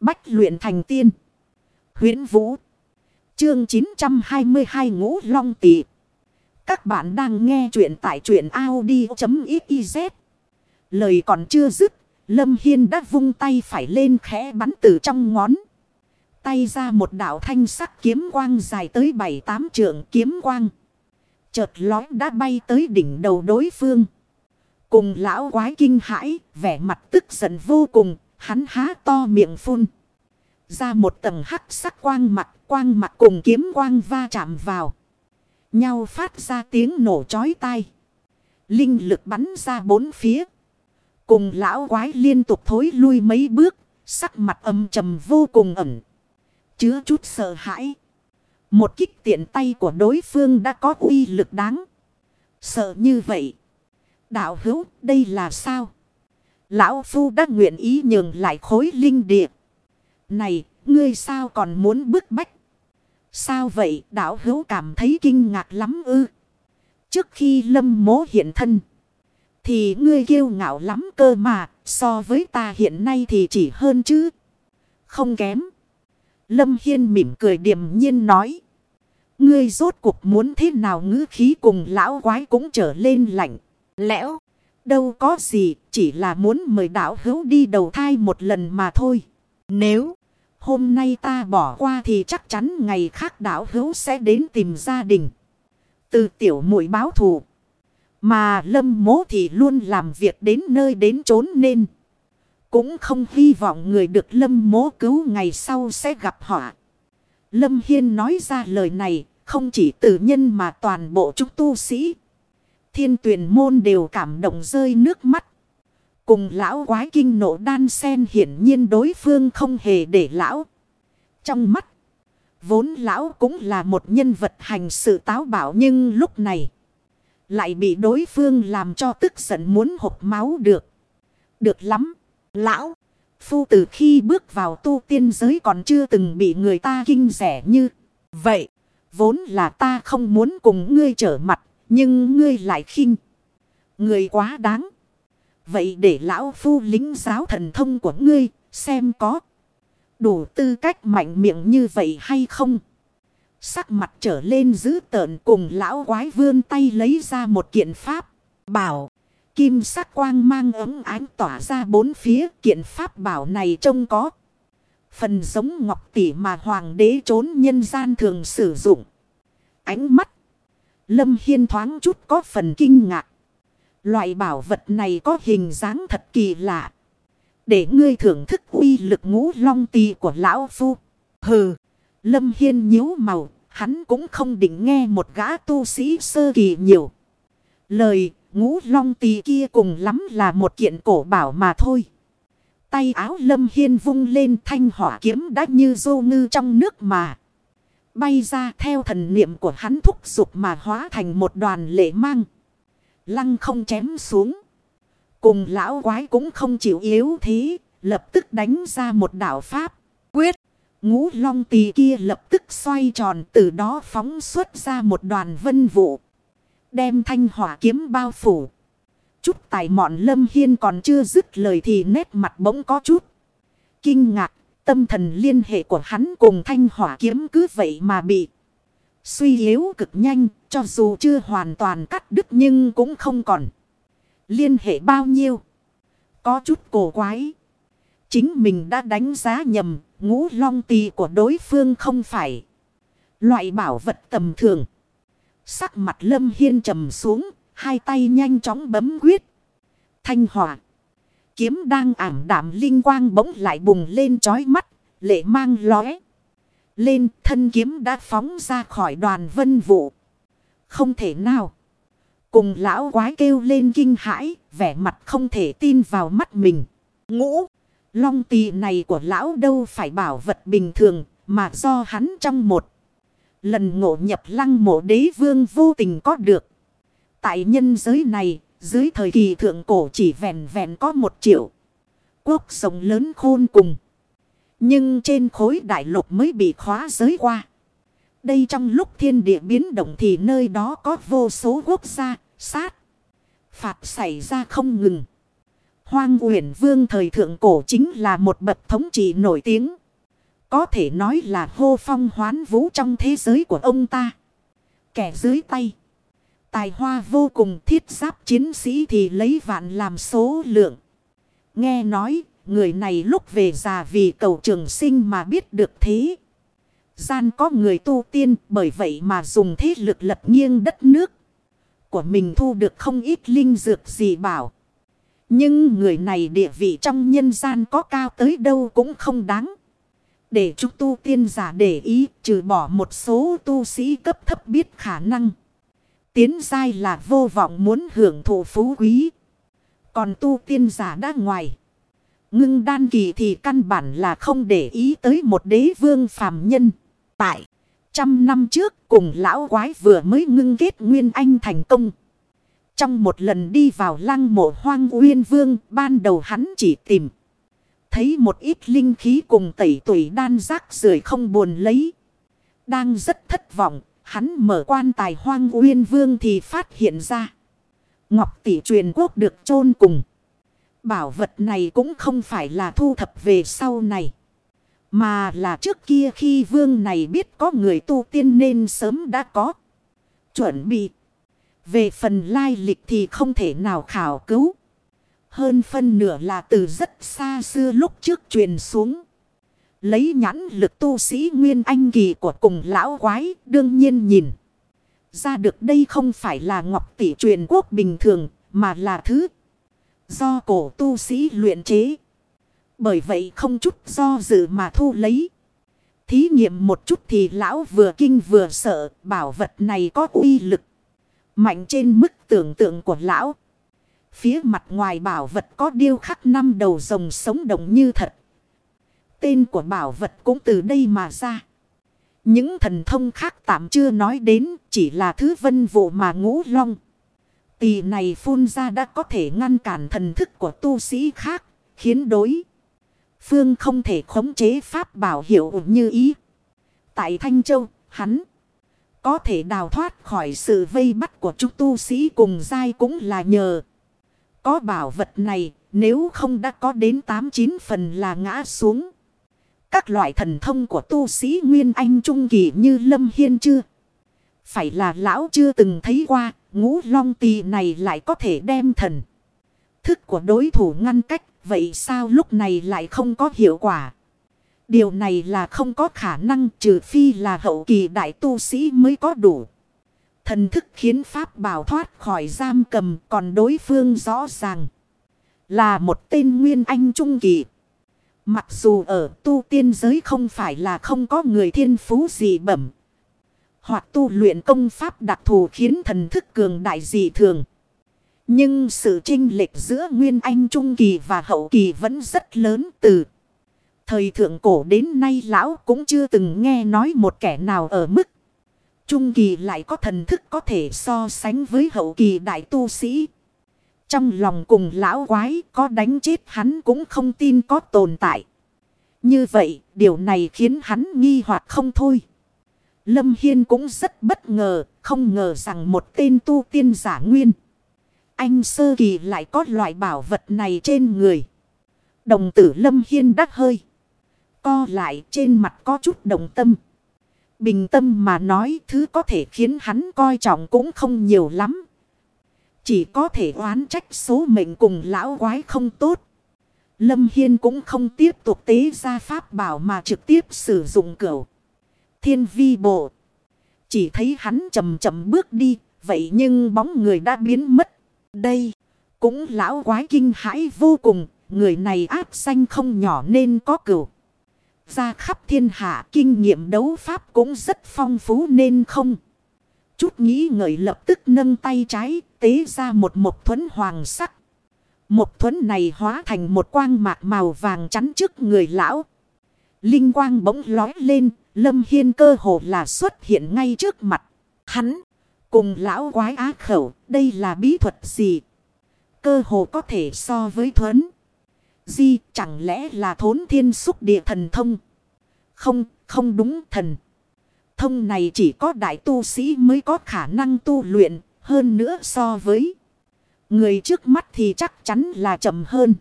Bách luyện thành tiên. huyễn Vũ. Chương 922 Ngũ Long Tị. Các bạn đang nghe truyện tại truyện Audi.xyz. Lời còn chưa dứt. Lâm Hiên đã vung tay phải lên khẽ bắn từ trong ngón. Tay ra một đạo thanh sắc kiếm quang dài tới 7-8 trượng kiếm quang. Chợt lói đã bay tới đỉnh đầu đối phương. Cùng lão quái kinh hãi, vẻ mặt tức giận vô cùng, hắn há to miệng phun. Ra một tầng hắc sắc quang mặt, quang mặt cùng kiếm quang va chạm vào. Nhau phát ra tiếng nổ chói tai. Linh lực bắn ra bốn phía. Cùng lão quái liên tục thối lui mấy bước, sắc mặt âm trầm vô cùng ẩn. Chứa chút sợ hãi. Một kích tiện tay của đối phương đã có uy lực đáng. Sợ như vậy. Đạo hữu, đây là sao? Lão Phu đã nguyện ý nhường lại khối linh địa. Này, ngươi sao còn muốn bức bách? Sao vậy, đạo hữu cảm thấy kinh ngạc lắm ư? Trước khi lâm mố hiện thân. Thì ngươi kiêu ngạo lắm cơ mà, so với ta hiện nay thì chỉ hơn chứ. Không kém. Lâm Hiên mỉm cười điềm nhiên nói. Ngươi rốt cuộc muốn thế nào ngữ khí cùng lão quái cũng trở lên lạnh. Lẽo. Đâu có gì. Chỉ là muốn mời đạo hữu đi đầu thai một lần mà thôi. Nếu. Hôm nay ta bỏ qua thì chắc chắn ngày khác đạo hữu sẽ đến tìm gia đình. Từ tiểu muội báo thù. Mà lâm mố thì luôn làm việc đến nơi đến chốn nên. Cũng không hy vọng người được lâm mố cứu ngày sau sẽ gặp họa. Lâm Hiên nói ra lời này, không chỉ tự nhân mà toàn bộ chúng tu sĩ. Thiên tuyển môn đều cảm động rơi nước mắt. Cùng lão quái kinh nộ đan sen hiển nhiên đối phương không hề để lão. Trong mắt, vốn lão cũng là một nhân vật hành sự táo bạo nhưng lúc này lại bị đối phương làm cho tức giận muốn hộp máu được. Được lắm, lão. Phu từ khi bước vào tu tiên giới còn chưa từng bị người ta kinh rẻ như vậy. Vốn là ta không muốn cùng ngươi trở mặt, nhưng ngươi lại khinh. Người quá đáng. Vậy để lão phu lính giáo thần thông của ngươi, xem có đủ tư cách mạnh miệng như vậy hay không. Sắc mặt trở lên giữ tợn cùng lão quái vươn tay lấy ra một kiện pháp. Bảo, kim sắc quang mang ấm ánh tỏa ra bốn phía kiện pháp bảo này trông có. Phần giống ngọc tỷ mà hoàng đế trốn nhân gian thường sử dụng. Ánh mắt. Lâm Hiên thoáng chút có phần kinh ngạc. Loại bảo vật này có hình dáng thật kỳ lạ. Để ngươi thưởng thức uy lực ngũ long tì của lão phu. Hừ. Lâm Hiên nhíu màu. Hắn cũng không định nghe một gã tu sĩ sơ kỳ nhiều. Lời, ngũ long tì kia cùng lắm là một kiện cổ bảo mà thôi. Tay áo lâm hiên vung lên thanh hỏa kiếm đã như dô ngư trong nước mà. Bay ra theo thần niệm của hắn thúc giục mà hóa thành một đoàn lệ mang. Lăng không chém xuống. Cùng lão quái cũng không chịu yếu thế. Lập tức đánh ra một đạo pháp. Quyết. Ngũ long tì kia lập tức xoay tròn từ đó phóng xuất ra một đoàn vân vụ. Đem thanh hỏa kiếm bao phủ. Chút tài mọn lâm hiên còn chưa dứt lời thì nét mặt bỗng có chút. Kinh ngạc, tâm thần liên hệ của hắn cùng thanh hỏa kiếm cứ vậy mà bị suy yếu cực nhanh, cho dù chưa hoàn toàn cắt đứt nhưng cũng không còn. Liên hệ bao nhiêu? Có chút cổ quái. Chính mình đã đánh giá nhầm, ngũ long tì của đối phương không phải. Loại bảo vật tầm thường. Sắc mặt lâm hiên trầm xuống, hai tay nhanh chóng bấm quyết. Thanh hỏa. Kiếm đang ảm đạm linh quang bỗng lại bùng lên chói mắt, lệ mang lóe. Lên thân kiếm đã phóng ra khỏi đoàn vân vụ. Không thể nào. Cùng lão quái kêu lên kinh hãi, vẻ mặt không thể tin vào mắt mình. Ngũ, long tì này của lão đâu phải bảo vật bình thường, mà do hắn trong một. Lần ngộ nhập lăng mộ đế vương vô tình có được. Tại nhân giới này, dưới thời kỳ thượng cổ chỉ vẹn vẹn có một triệu. Quốc sống lớn khôn cùng. Nhưng trên khối đại lục mới bị khóa giới qua. Đây trong lúc thiên địa biến động thì nơi đó có vô số quốc gia, sát. Phạt xảy ra không ngừng. Hoang uyển vương thời thượng cổ chính là một bậc thống trị nổi tiếng. Có thể nói là hô phong hoán vũ trong thế giới của ông ta. Kẻ dưới tay. Tài hoa vô cùng thiết giáp chiến sĩ thì lấy vạn làm số lượng. Nghe nói, người này lúc về già vì cầu trường sinh mà biết được thế. Gian có người tu tiên, bởi vậy mà dùng thế lực lật nghiêng đất nước. Của mình thu được không ít linh dược gì bảo. Nhưng người này địa vị trong nhân gian có cao tới đâu cũng không đáng. Để chúng tu tiên giả để ý, trừ bỏ một số tu sĩ cấp thấp biết khả năng. Tiến dai là vô vọng muốn hưởng thụ phú quý. Còn tu tiên giả đã ngoài. Ngưng đan kỳ thì căn bản là không để ý tới một đế vương phàm nhân. Tại trăm năm trước cùng lão quái vừa mới ngưng kết nguyên anh thành công. Trong một lần đi vào lăng mộ hoang uyên vương ban đầu hắn chỉ tìm. Thấy một ít linh khí cùng tẩy tuổi đan rác rưởi không buồn lấy. Đang rất thất vọng, hắn mở quan tài hoang uyên vương thì phát hiện ra. Ngọc tỷ truyền quốc được chôn cùng. Bảo vật này cũng không phải là thu thập về sau này. Mà là trước kia khi vương này biết có người tu tiên nên sớm đã có. Chuẩn bị. Về phần lai lịch thì không thể nào khảo cứu. Hơn phân nửa là từ rất xa xưa lúc trước truyền xuống. Lấy nhãn lực tu sĩ Nguyên Anh Kỳ của cùng lão quái, đương nhiên nhìn. Ra được đây không phải là ngọc tỷ truyền quốc bình thường, mà là thứ do cổ tu sĩ luyện chế. Bởi vậy không chút do dự mà thu lấy. Thí nghiệm một chút thì lão vừa kinh vừa sợ, bảo vật này có uy lực. Mạnh trên mức tưởng tượng của lão. Phía mặt ngoài bảo vật có điêu khắc năm đầu rồng sống động như thật. Tên của bảo vật cũng từ đây mà ra. Những thần thông khác tạm chưa nói đến chỉ là thứ vân vụ mà ngũ long. Tỳ này phun ra đã có thể ngăn cản thần thức của tu sĩ khác, khiến đối. Phương không thể khống chế pháp bảo hiệu như ý. Tại Thanh Châu, hắn có thể đào thoát khỏi sự vây bắt của chúng tu sĩ cùng giai cũng là nhờ. Có bảo vật này, nếu không đã có đến 8-9 phần là ngã xuống. Các loại thần thông của tu sĩ Nguyên Anh Trung Kỳ như Lâm Hiên chưa? Phải là lão chưa từng thấy qua, ngũ long tỳ này lại có thể đem thần. Thức của đối thủ ngăn cách, vậy sao lúc này lại không có hiệu quả? Điều này là không có khả năng trừ phi là hậu kỳ đại tu sĩ mới có đủ. Thần thức khiến Pháp bảo thoát khỏi giam cầm còn đối phương rõ ràng. Là một tên Nguyên Anh Trung Kỳ. Mặc dù ở tu tiên giới không phải là không có người thiên phú gì bẩm. Hoặc tu luyện công pháp đặc thù khiến thần thức cường đại dị thường. Nhưng sự chênh lệch giữa Nguyên Anh Trung Kỳ và Hậu Kỳ vẫn rất lớn từ. Thời thượng cổ đến nay lão cũng chưa từng nghe nói một kẻ nào ở mức. Trung Kỳ lại có thần thức có thể so sánh với Hậu Kỳ đại tu sĩ. Trong lòng cùng lão quái có đánh chết hắn cũng không tin có tồn tại. Như vậy điều này khiến hắn nghi hoặc không thôi. Lâm Hiên cũng rất bất ngờ, không ngờ rằng một tên tu tiên giả nguyên. Anh sơ kỳ lại có loại bảo vật này trên người. Đồng tử Lâm Hiên đắc hơi. Co lại trên mặt có chút đồng tâm. Bình tâm mà nói thứ có thể khiến hắn coi trọng cũng không nhiều lắm. Chỉ có thể oán trách số mệnh cùng lão quái không tốt. Lâm Hiên cũng không tiếp tục tế ra pháp bảo mà trực tiếp sử dụng cửu. Thiên vi bộ. Chỉ thấy hắn chậm chậm bước đi. Vậy nhưng bóng người đã biến mất. Đây. Cũng lão quái kinh hãi vô cùng. Người này áp xanh không nhỏ nên có cửu. Ra khắp thiên hạ, kinh nghiệm đấu pháp cũng rất phong phú nên không. Chút nghĩ ngợi lập tức nâng tay trái tế ra một một thuẫn hoàng sắc. Một thuẫn này hóa thành một quang mạc màu vàng chắn trước người lão. Linh quang bỗng lói lên, Lâm Hiên cơ hồ là xuất hiện ngay trước mặt. Hắn, cùng lão quái á khẩu, đây là bí thuật gì? Cơ hồ có thể so với thuấn. Di, chẳng lẽ là thốn thiên xúc địa thần thông? Không, không đúng thần. Thông này chỉ có đại tu sĩ mới có khả năng tu luyện, hơn nữa so với Người trước mắt thì chắc chắn là chậm hơn.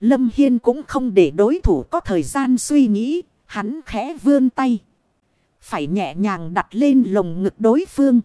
Lâm Hiên cũng không để đối thủ có thời gian suy nghĩ. Hắn khẽ vươn tay. Phải nhẹ nhàng đặt lên lồng ngực đối phương.